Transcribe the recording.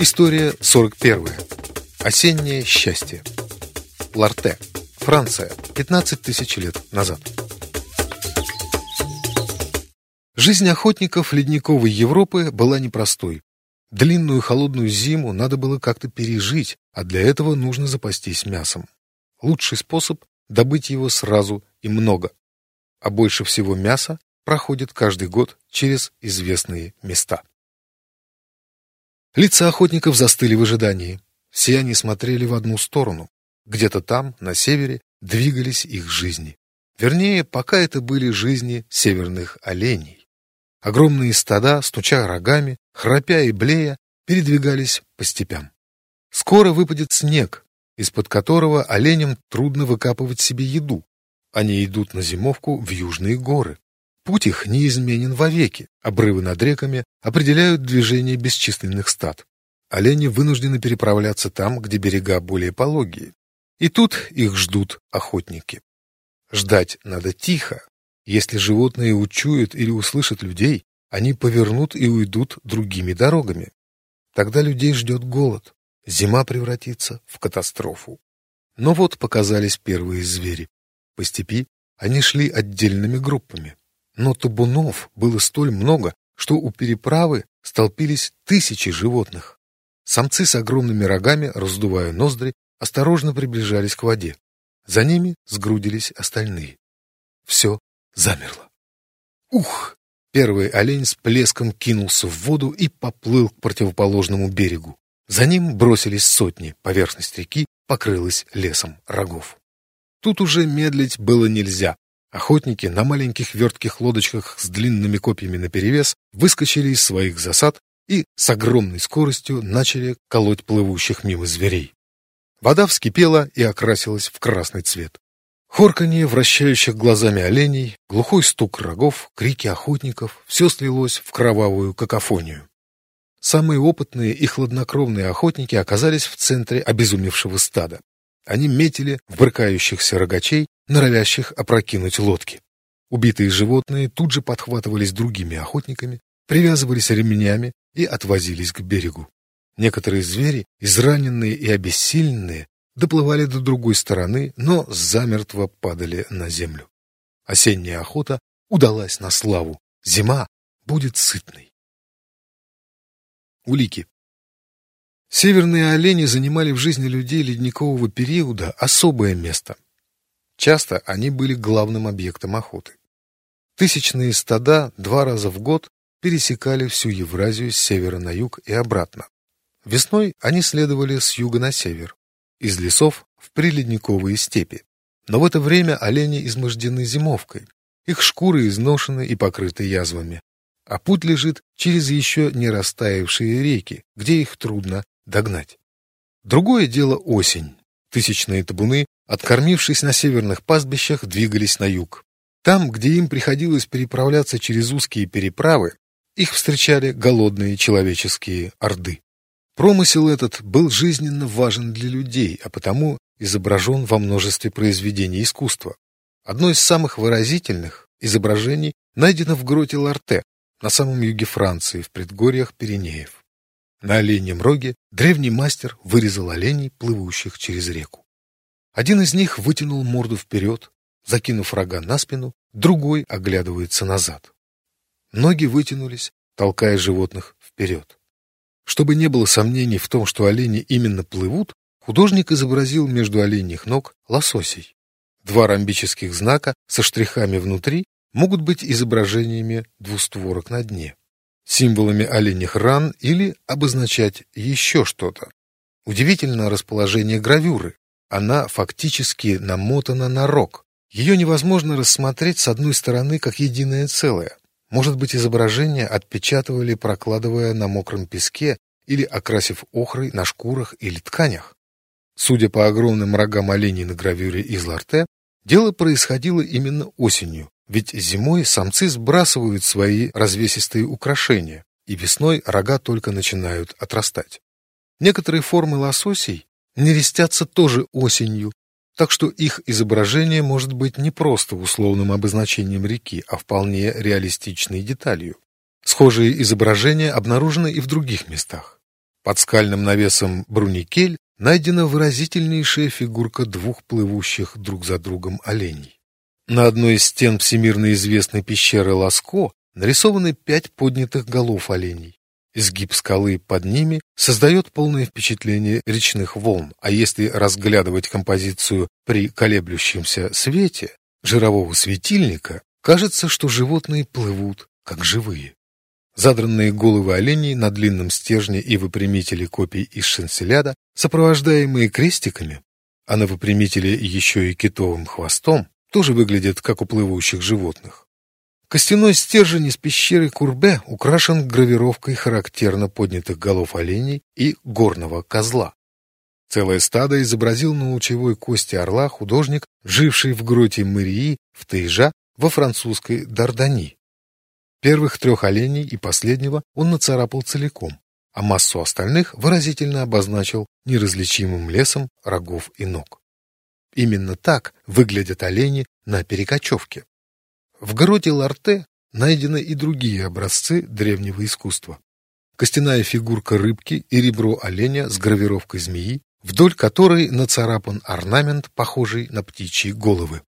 История 41. Осеннее счастье. Ларте. Франция. 15 тысяч лет назад. Жизнь охотников ледниковой Европы была непростой. Длинную холодную зиму надо было как-то пережить, а для этого нужно запастись мясом. Лучший способ – добыть его сразу и много. А больше всего мяса проходит каждый год через известные места. Лица охотников застыли в ожидании. Все они смотрели в одну сторону. Где-то там, на севере, двигались их жизни. Вернее, пока это были жизни северных оленей. Огромные стада, стуча рогами, храпя и блея, передвигались по степям. Скоро выпадет снег, из-под которого оленям трудно выкапывать себе еду. Они идут на зимовку в южные горы. Путь их неизменен вовеки. Обрывы над реками определяют движение бесчисленных стад. Олени вынуждены переправляться там, где берега более пологие. И тут их ждут охотники. Ждать надо тихо. Если животные учуют или услышат людей, они повернут и уйдут другими дорогами. Тогда людей ждет голод. Зима превратится в катастрофу. Но вот показались первые звери. По степи они шли отдельными группами. Но табунов было столь много, что у переправы столпились тысячи животных. Самцы с огромными рогами, раздувая ноздри, осторожно приближались к воде. За ними сгрудились остальные. Все замерло. Ух! Первый олень с плеском кинулся в воду и поплыл к противоположному берегу. За ним бросились сотни, поверхность реки покрылась лесом рогов. Тут уже медлить было нельзя. Охотники на маленьких вертких лодочках с длинными копьями наперевес выскочили из своих засад и с огромной скоростью начали колоть плывущих мимо зверей. Вода вскипела и окрасилась в красный цвет. Хорканье вращающих глазами оленей, глухой стук рогов, крики охотников — все слилось в кровавую какофонию. Самые опытные и хладнокровные охотники оказались в центре обезумевшего стада. Они метили в брыкающихся рогачей норовящих опрокинуть лодки. Убитые животные тут же подхватывались другими охотниками, привязывались ремнями и отвозились к берегу. Некоторые звери, израненные и обессиленные, доплывали до другой стороны, но замертво падали на землю. Осенняя охота удалась на славу. Зима будет сытной. Улики. Северные олени занимали в жизни людей ледникового периода особое место – Часто они были главным объектом охоты. Тысячные стада два раза в год пересекали всю Евразию с севера на юг и обратно. Весной они следовали с юга на север, из лесов в приледниковые степи. Но в это время олени измождены зимовкой, их шкуры изношены и покрыты язвами, а путь лежит через еще не растаявшие реки, где их трудно догнать. Другое дело осень. Тысячные табуны откормившись на северных пастбищах, двигались на юг. Там, где им приходилось переправляться через узкие переправы, их встречали голодные человеческие орды. Промысел этот был жизненно важен для людей, а потому изображен во множестве произведений искусства. Одно из самых выразительных изображений найдено в гроте Ларте, на самом юге Франции, в предгорьях Пиренеев. На оленьем роге древний мастер вырезал оленей, плывущих через реку. Один из них вытянул морду вперед, закинув рога на спину, другой оглядывается назад. Ноги вытянулись, толкая животных вперед. Чтобы не было сомнений в том, что олени именно плывут, художник изобразил между оленьих ног лососей. Два ромбических знака со штрихами внутри могут быть изображениями двустворок на дне, символами оленьих ран или обозначать еще что-то. Удивительно расположение гравюры. Она фактически намотана на рог. Ее невозможно рассмотреть с одной стороны как единое целое. Может быть, изображение отпечатывали, прокладывая на мокром песке или окрасив охрой на шкурах или тканях. Судя по огромным рогам оленей на гравюре из Ларте, дело происходило именно осенью, ведь зимой самцы сбрасывают свои развесистые украшения, и весной рога только начинают отрастать. Некоторые формы лососей нерестятся тоже осенью, так что их изображение может быть не просто условным обозначением реки, а вполне реалистичной деталью. Схожие изображения обнаружены и в других местах. Под скальным навесом Бруникель найдена выразительнейшая фигурка двух плывущих друг за другом оленей. На одной из стен всемирно известной пещеры Ласко нарисованы пять поднятых голов оленей. Изгиб скалы под ними создает полное впечатление речных волн, а если разглядывать композицию при колеблющемся свете жирового светильника, кажется, что животные плывут, как живые. Задранные головы оленей на длинном стержне и выпрямители копий из шенселяда, сопровождаемые крестиками, а на выпрямителе еще и китовым хвостом, тоже выглядят как у плывущих животных. Костяной стержень из пещеры Курбе украшен гравировкой характерно поднятых голов оленей и горного козла. Целое стадо изобразил на лучевой кости орла художник, живший в гроте Мэрии в Тейжа во французской Дардани. Первых трех оленей и последнего он нацарапал целиком, а массу остальных выразительно обозначил неразличимым лесом рогов и ног. Именно так выглядят олени на перекочевке. В городе Ларте найдены и другие образцы древнего искусства. Костяная фигурка рыбки и ребро оленя с гравировкой змеи, вдоль которой нацарапан орнамент, похожий на птичьи головы.